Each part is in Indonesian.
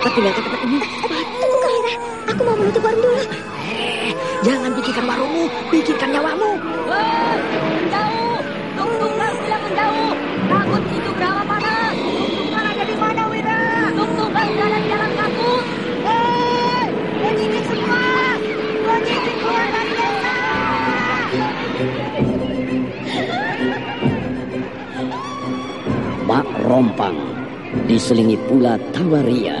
cepat tinggalkan tempat ini. Tunggu aku mau menutup warung dulu. Eh, jangan pikirkan warungmu, pikirkan nyawamu. Woi, menjauh! Tung-tunglah bilang menjauh! Takut itu berapa panas! Tung-tunglah ada di mana, Wira? Tung-tunglah jalan jangan takut! Hei! Berdiri semua! Berdiri keluar dari desa! Mak Rompang diselingi pula tawaria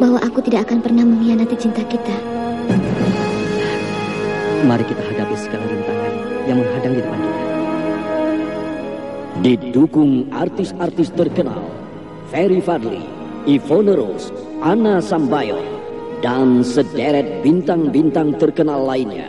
bahwa aku tidak akan pernah mengkhianati cinta kita. Mari kita hadapi segala rintangan yang menghadang di depan kita. Didukung artis-artis terkenal Ferry Fadli, Ivone Rose, Anna Sambayon, dan sederet bintang-bintang terkenal lainnya.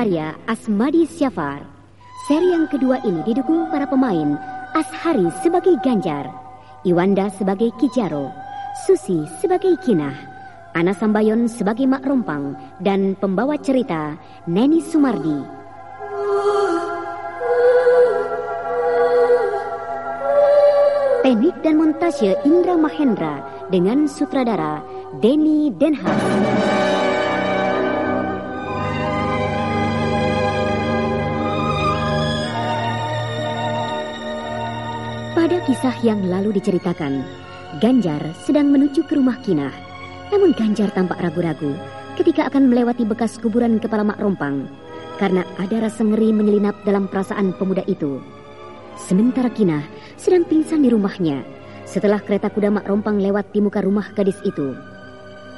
Karya Asmadi Syafar. Seri yang kedua ini didukung para pemain Ashari sebagai Ganjar, Iwanda sebagai Kijaro, Susi sebagai Kinah, Ana Sambayon sebagai Mak Rompang, dan pembawa cerita Neni Sumardi. Teknik dan montase Indra Mahendra dengan sutradara Denny Denhas. Kisah yang lalu diceritakan, Ganjar sedang menuju ke rumah Kinah. Namun Ganjar tampak ragu-ragu ketika akan melewati bekas kuburan kepala Mak Rompang karena ada rasa ngeri menyelinap dalam perasaan pemuda itu. Sementara Kinah sedang pingsan di rumahnya setelah kereta kuda Mak Rompang lewat di muka rumah gadis itu.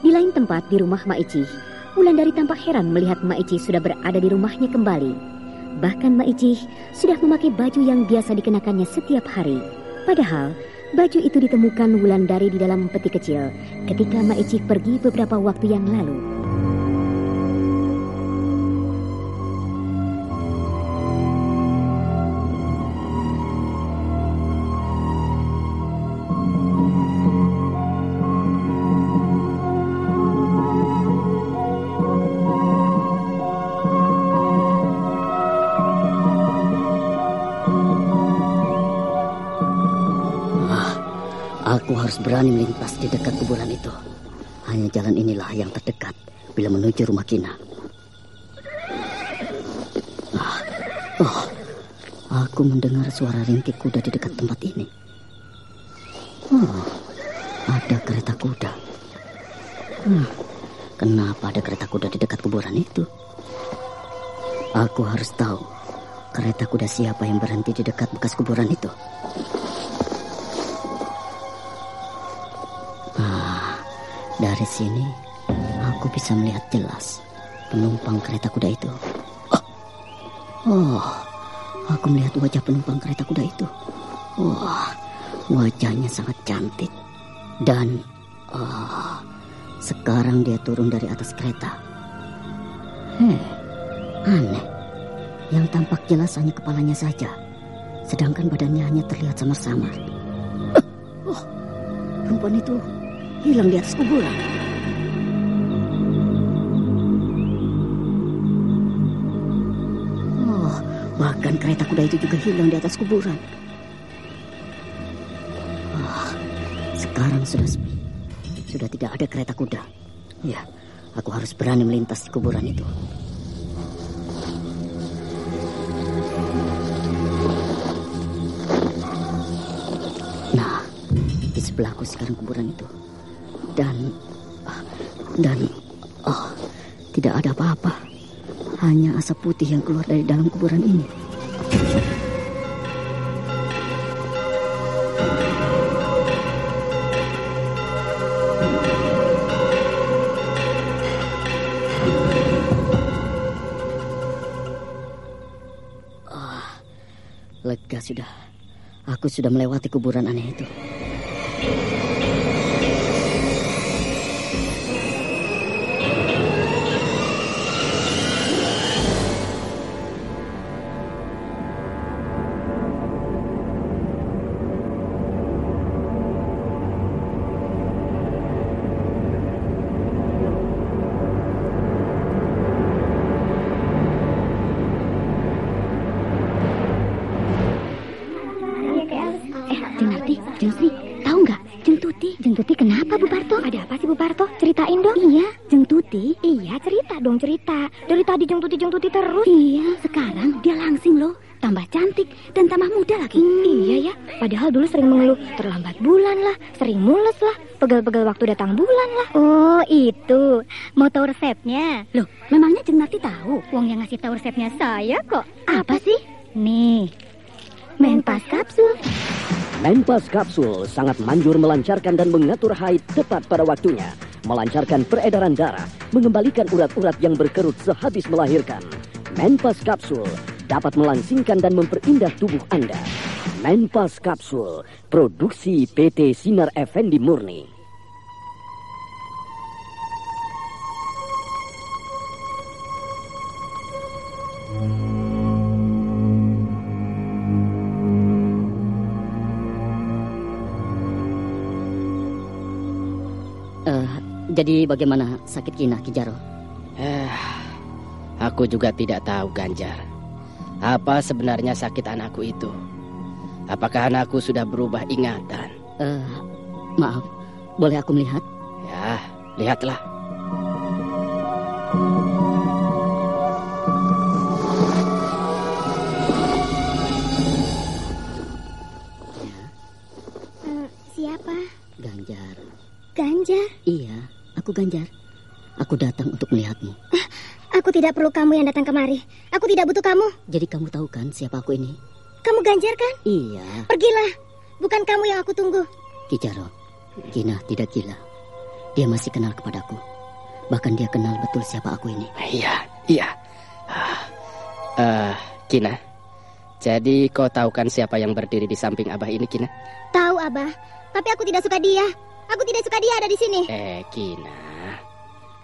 Di lain tempat di rumah Mak Ici, Wulandari tampak heran melihat Mak Ici sudah berada di rumahnya kembali. Bahkan Mak Ici sudah memakai baju yang biasa dikenakannya setiap hari. Padahal baju itu ditemukan Wulandari di dalam peti kecil ketika Mak Ici pergi beberapa waktu yang lalu. Melintas di dekat kuburan itu. Hanya jalan inilah yang terdekat bila menuju rumah Kina. Ah, oh, aku mendengar suara ringkik kuda di dekat tempat ini. Oh, ada kereta kuda. Hmm, kenapa ada kereta kuda di dekat kuburan itu? Aku harus tahu kereta kuda siapa yang berhenti di dekat bekas kuburan itu. Dari sini, aku bisa melihat jelas penumpang kereta kuda itu. Oh, oh aku melihat wajah penumpang kereta kuda itu. Wah, wajahnya sangat cantik. Dan, oh, sekarang dia turun dari atas kereta. Heh, aneh. Yang tampak jelas hanya kepalanya saja. Sedangkan badannya hanya terlihat samar-samar. Oh, perempuan itu hilang di atas kuburan. Oh, bahkan kereta kuda itu juga hilang di atas kuburan. Oh, sekarang sudah sepi. Sudah tidak ada kereta kuda. Ya, aku harus berani melintas di kuburan itu. Nah, di sebelahku sekarang kuburan itu dan dan oh tidak ada apa-apa. Hanya asap putih yang keluar dari dalam kuburan ini. Oh, lega sudah. Aku sudah melewati kuburan aneh itu mengeluh terlambat bulan lah, sering mules lah, pegel-pegel waktu datang bulan lah. Oh, itu. Mau tahu resepnya? Loh, memangnya Jeng Nati tahu? Wong yang ngasih tahu resepnya saya kok. Apa sih? Nih, Menpas Kapsul. Menpas Kapsul sangat manjur melancarkan dan mengatur haid tepat pada waktunya melancarkan peredaran darah, mengembalikan urat-urat yang berkerut sehabis melahirkan. Menpas Kapsul dapat melangsingkan dan memperindah tubuh Anda. Menpas Kapsul, produksi PT Sinar Effendi Murni. Jadi bagaimana sakit Kina Kijaro? Eh, aku juga tidak tahu Ganjar. Apa sebenarnya sakit anakku itu? Apakah anakku sudah berubah ingatan? Uh, maaf, boleh aku melihat? Ya, lihatlah. Ya. Eh, siapa? Ganjar. Ganjar? Iya, aku Ganjar. Aku datang untuk melihatmu. Eh, aku tidak perlu kamu yang datang kemari. Aku tidak butuh kamu. Jadi kamu tahu kan siapa aku ini? Kamu Ganjar kan? Iya. Pergilah. Bukan kamu yang aku tunggu. Kijaro, Kina tidak gila. Dia masih kenal kepadaku. Bahkan dia kenal betul siapa aku ini. Iya, iya. Ah, eh, Kina, jadi kau tahu kan siapa yang berdiri di samping Abah ini, Kina? Tahu, Abah. Tapi aku tidak suka dia. Aku tidak suka dia ada di sini. Eh, Kina.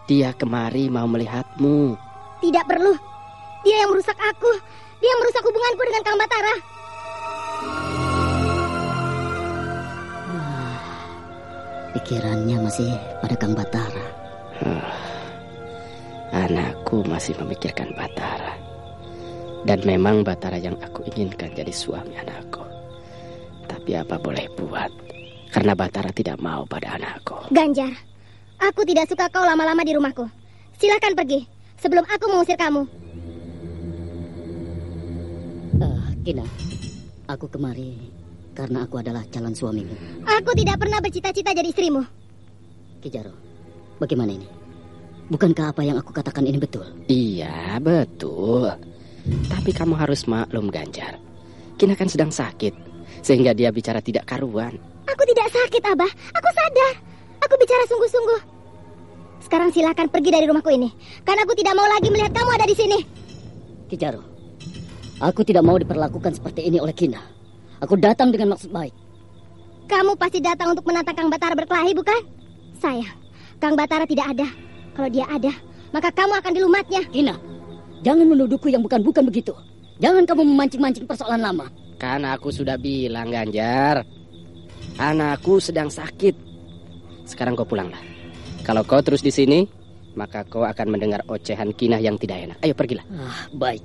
Dia kemari mau melihatmu. Tidak perlu. Dia yang merusak aku. Dia yang merusak hubunganku dengan Kang Batara. Pikirannya masih pada Kang Batara. Anakku masih memikirkan Batara. Dan memang Batara yang aku inginkan jadi suami anakku. Tapi apa boleh buat? Karena Batara tidak mau pada anakku. Ganjar, aku tidak suka kau lama-lama di rumahku. Silakan pergi sebelum aku mengusir kamu. Kina, aku kemari karena aku adalah calon suamimu. Aku tidak pernah bercita-cita jadi istrimu. Kijaro, bagaimana ini? Bukankah apa yang aku katakan ini betul? Iya, betul. Tapi kamu harus maklum, Ganjar. Kina kan sedang sakit, sehingga dia bicara tidak karuan. Aku tidak sakit, Abah. Aku sadar. Aku bicara sungguh-sungguh. Sekarang silakan pergi dari rumahku ini. Karena aku tidak mau lagi melihat kamu ada di sini. Kijaro, aku tidak mau diperlakukan seperti ini oleh Kina. Aku datang dengan maksud baik. Kamu pasti datang untuk menantang Kang Batara berkelahi, bukan? Sayang, Kang Batara tidak ada. Kalau dia ada, maka kamu akan dilumatnya. Kina, jangan menuduhku yang bukan-bukan begitu. Jangan kamu memancing-mancing persoalan lama. Kan aku sudah bilang, Ganjar. Anakku sedang sakit. Sekarang kau pulanglah. Kalau kau terus di sini, maka kau akan mendengar ocehan kinah yang tidak enak. Ayo pergilah. Ah, baik.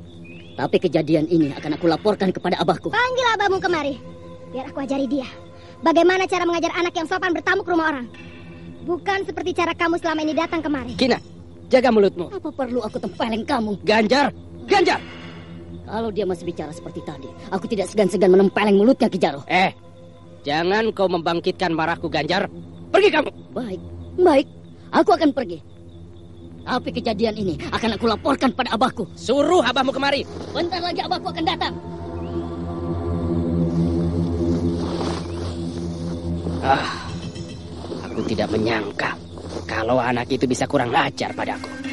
Tapi kejadian ini akan aku laporkan kepada abahku. Panggil abahmu kemari. Biar aku ajari dia. Bagaimana cara mengajar anak yang sopan bertamu ke rumah orang. Bukan seperti cara kamu selama ini datang kemari. Kina, jaga mulutmu. Apa perlu aku tempeleng kamu? Ganjar, Ganjar. Kalau dia masih bicara seperti tadi, aku tidak segan-segan menempeleng mulutnya, Kijaro. Eh, jangan kau membangkitkan marahku, Ganjar. Pergi kamu. Baik, baik. Aku akan pergi. Tapi kejadian ini akan aku laporkan pada abahku. Suruh abahmu kemari. Bentar lagi abahku akan datang. Ah, aku tidak menyangka kalau anak itu bisa kurang ajar padaku.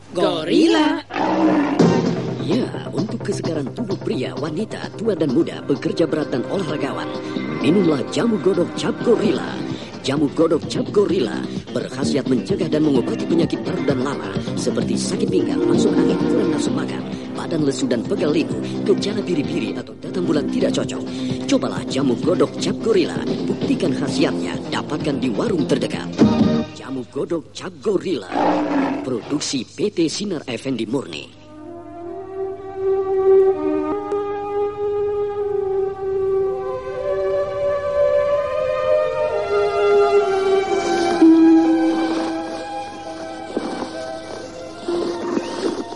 gorila. Ya, untuk kesegaran tubuh pria, wanita, tua dan muda, bekerja berat dan olahragawan. Minumlah jamu godok cap gorila. Jamu godok cap gorila berkhasiat mencegah dan mengobati penyakit paru dan lama seperti sakit pinggang, masuk angin, kurang nafsu makan, badan lesu dan pegal linu, gejala biri-biri atau datang bulan tidak cocok. Cobalah jamu godok cap gorila, buktikan khasiatnya, dapatkan di warung terdekat. Jamu godok cap gorila, produksi PT Sinar Effendi Murni.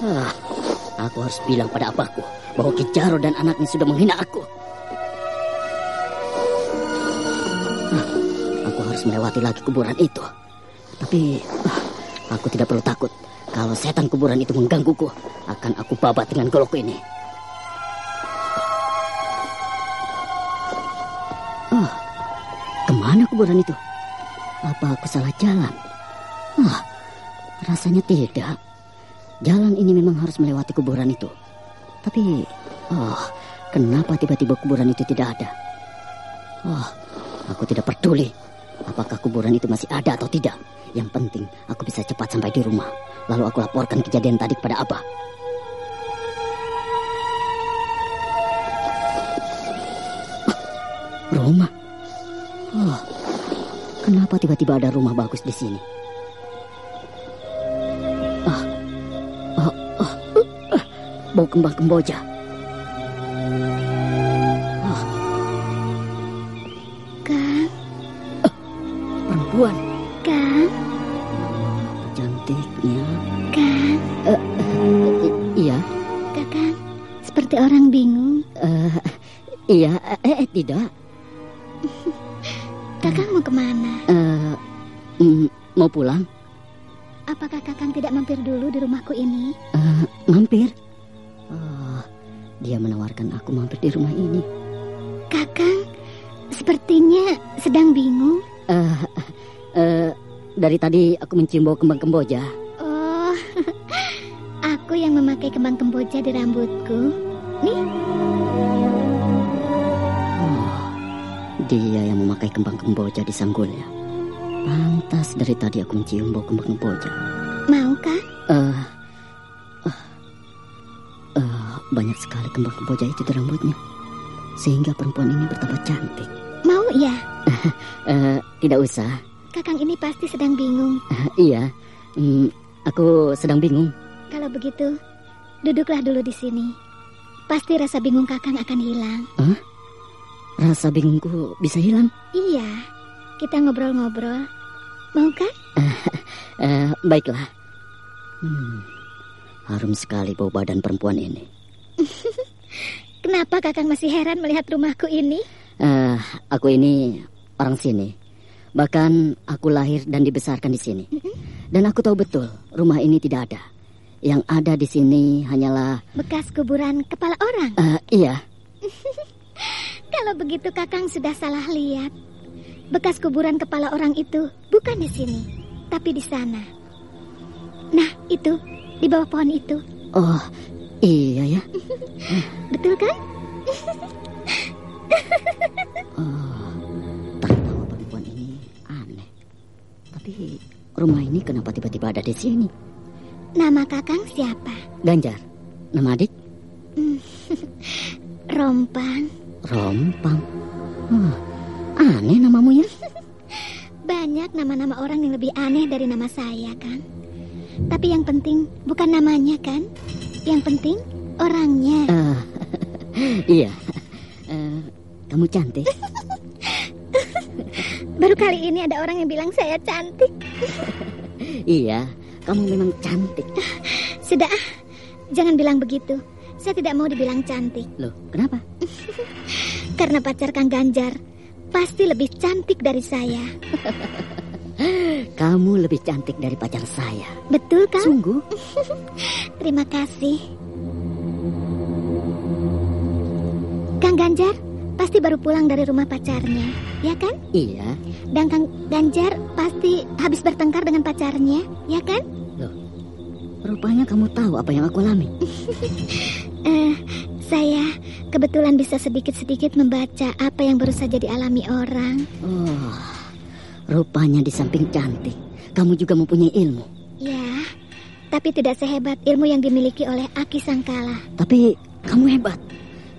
Ah, aku harus bilang pada abahku bahwa Kijaro dan anaknya sudah menghina aku. Ah, aku harus melewati lagi kuburan itu. Tapi ah, aku tidak perlu takut. Kalau setan kuburan itu menggangguku, akan aku babat dengan golokku ini. mana kuburan itu? Apa aku salah jalan? Ah, rasanya tidak. Jalan ini memang harus melewati kuburan itu. Tapi, oh, kenapa tiba-tiba kuburan itu tidak ada? Oh, aku tidak peduli. Apakah kuburan itu masih ada atau tidak? Yang penting, aku bisa cepat sampai di rumah. Lalu aku laporkan kejadian tadi kepada Abah. Ah, rumah? Oh, kenapa tiba-tiba ada rumah bagus di sini? Ah, ah, ah, ah, bau kembang kemboja. Seperti orang bingung. eh, iya, eh, eh, tidak. Kakang mau ke mana? Eh, mm, mau pulang? Apakah Kakang tidak mampir dulu di rumahku ini? Eh, mampir. Oh, dia menawarkan aku mampir di rumah ini. Kakang, sepertinya sedang bingung. Eh, eh, dari tadi aku mencium bau kembang kemboja. Oh, aku yang memakai kembang kemboja di rambutku. Nih, Oh, dia yang memakai kembang kemboja di sanggulnya. Pantas dari tadi aku mencium bau kembang kemboja. mau kan? Eh, eh, eh, banyak sekali kembang kemboja itu di rambutnya. Sehingga perempuan ini bertambah cantik. Mau ya? Eh, tidak usah. Kakang ini pasti sedang bingung. Eh, iya, Hmm, aku sedang bingung. Kalau begitu, duduklah dulu di sini. Pasti rasa bingung Kakang akan hilang. Rasa bingungku bisa hilang. Iya, kita ngobrol-ngobrol. Mau kan? Eh, baiklah. Hmm, harum sekali bau badan perempuan ini. Kenapa Kakang masih heran melihat rumahku ini? Eh, aku ini orang sini. Bahkan aku lahir dan dibesarkan di sini. Dan aku tahu betul rumah ini tidak ada. Yang ada di sini hanyalah Bekas kuburan kepala orang. eh, iya. Kalau begitu Kakang sudah salah lihat. Bekas kuburan kepala orang itu bukan di sini, tapi di sana. Nah, itu di bawah pohon itu. Oh, iya ya. Betul kan? Oh, tertawa perempuan ini aneh. Tapi rumah ini kenapa tiba-tiba ada di sini? Nama Kakang siapa? Ganjar, nama adik Rompang. Rompang. Oh, aneh namamu ya. Banyak nama-nama orang yang lebih aneh dari nama saya, kan? Tapi yang penting bukan namanya, kan? Yang penting orangnya. Eh, iya. Eh, kamu cantik. Baru kali ini ada orang yang bilang saya cantik. iya, kamu memang cantik. Sudah, ah. jangan bilang begitu. Saya tidak mau dibilang cantik. Loh, kenapa? Karena pacar Kang Ganjar pasti lebih cantik dari saya. Kamu lebih cantik dari pacar saya. Betul kan? Sungguh? Terima kasih. Kang Ganjar pasti baru pulang dari rumah pacarnya, ya kan? Iya. Dan Kang Ganjar pasti habis bertengkar dengan pacarnya, ya kan? Rupanya kamu tahu apa yang aku alami. Eh, saya kebetulan bisa sedikit-sedikit membaca apa yang baru saja dialami orang. Oh, rupanya di samping cantik, kamu juga mempunyai ilmu. Ya, tapi tidak sehebat ilmu yang dimiliki oleh Aki Sangkala. Tapi kamu hebat.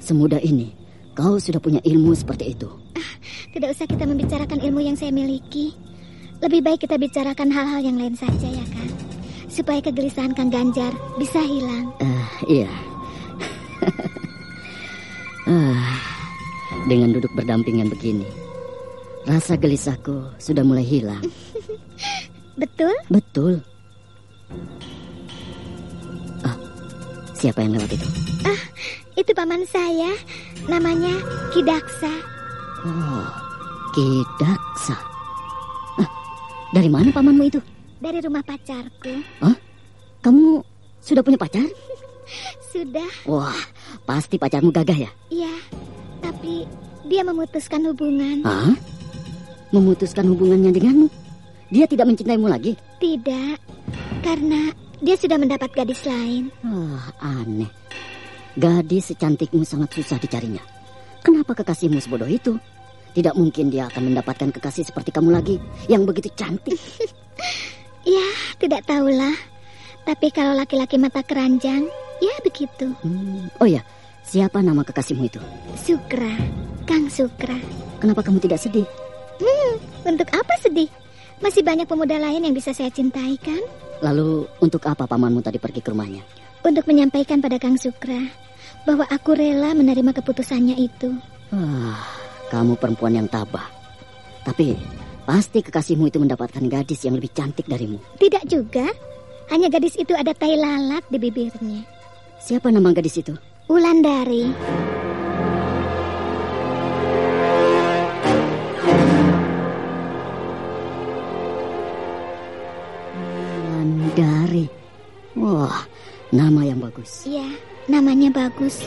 Semudah ini, kau sudah punya ilmu seperti itu. Tidak usah kita membicarakan ilmu yang saya miliki. Lebih baik kita bicarakan hal-hal yang lain saja ya kan? Supaya kegelisahan Kang Ganjar bisa hilang. Eh, iya. Ah, dengan duduk berdampingan begini, rasa gelisahku sudah mulai hilang. Betul? Betul. Ah, siapa yang lewat itu? Itu paman saya. Namanya Kidaksa. Oh, Kidaksa. Ah, dari mana pamanmu itu? Dari rumah pacarku. Kamu sudah punya pacar? Sudah, Wah, pasti pacarmu gagah ya? iya. Tapi dia memutuskan hubungan. Hah? memutuskan hubungannya denganmu? Dia tidak mencintaimu lagi? Tidak, karena dia sudah mendapat gadis lain. Wah, aneh. Gadis secantikmu sangat susah dicarinya. Kenapa kekasihmu sebodoh itu? Tidak mungkin dia akan mendapatkan kekasih seperti kamu lagi, yang begitu cantik. ya, tidak tahulah. Tapi kalau laki-laki mata keranjang, ya begitu. Hmm. Oh ya, siapa nama kekasihmu itu? Sukra, Kang Sukra. Kenapa kamu tidak sedih? Hmm, untuk apa sedih? Masih banyak pemuda lain yang bisa saya cintai kan? Lalu untuk apa pamanmu tadi pergi ke rumahnya? Untuk menyampaikan pada Kang Sukra bahwa aku rela menerima keputusannya itu. Wah, kamu perempuan yang tabah. Tapi pasti kekasihmu itu mendapatkan gadis yang lebih cantik darimu. Tidak juga. Hanya gadis itu ada tai lalat di bibirnya. Siapa nama gadis itu? Ulandari. Dari. Wah, nama yang bagus. Iya, namanya bagus.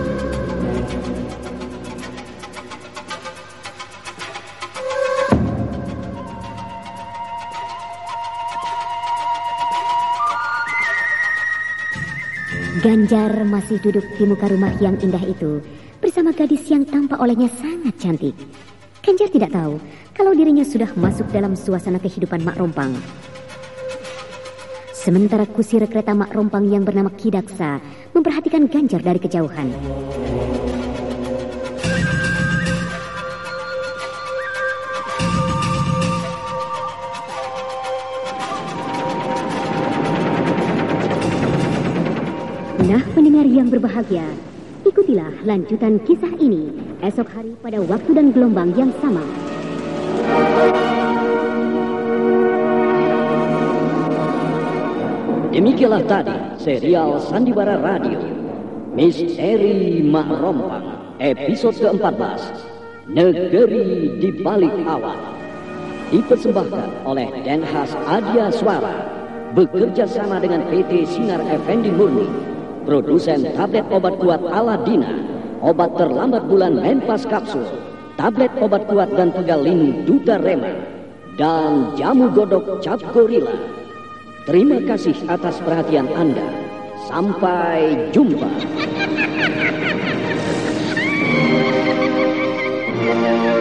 Ganjar masih duduk di muka rumah yang indah itu bersama gadis yang tampak olehnya sangat cantik. Ganjar tidak tahu kalau dirinya sudah masuk dalam suasana kehidupan Mak Rompang. Sementara kusir kereta Mak Rompang yang bernama Kidaksa memperhatikan Ganjar dari kejauhan. Yang berbahagia, ikutilah lanjutan kisah ini esok hari pada waktu dan gelombang yang sama. Demikianlah tadi serial Sandiwara Radio. Misteri Mak Rompang episode ke-14 Negeri di Balik Awan. Dipersembahkan oleh Denhas Adia Suara. Bekerja sama dengan PT Sinar Effendi Murni produsen tablet obat kuat Aladina, obat terlambat bulan Menpas Kapsul, tablet obat kuat dan pegal lini Duta Rema, dan jamu godok Cap Gorilla. Terima kasih atas perhatian Anda. Sampai jumpa.